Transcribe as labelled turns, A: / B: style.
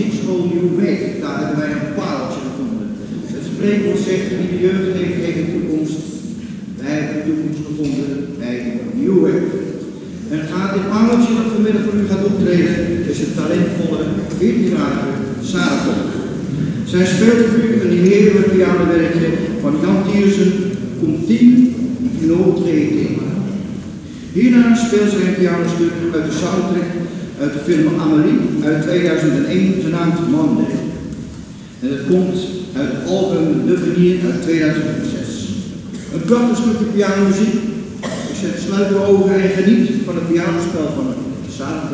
A: muziekschool Nieuw-Week. Daar hebben wij een pareltje gevonden. Het spreekwoord zegt, wie de jeugd heeft, een toekomst. Wij hebben de toekomst gevonden bij Nieuw-Week. En het gaat dit pareltje dat vanmiddag voor u gaat optreden, is het talentvolle 14-jarige Sarah Kok. Zij speelt voor u een heerlijk pianowerkje van Jan komt 10 noodreden. Hierna speelt zij een pianostuk uit de soundtrack uit de film Amelie uit 2001, genaamd Monday. En het komt uit het album De Venier uit 2006. Een prachtig stukje pianomuziek. Ik zet sluit uw ogen en geniet van het pianospel van Sarah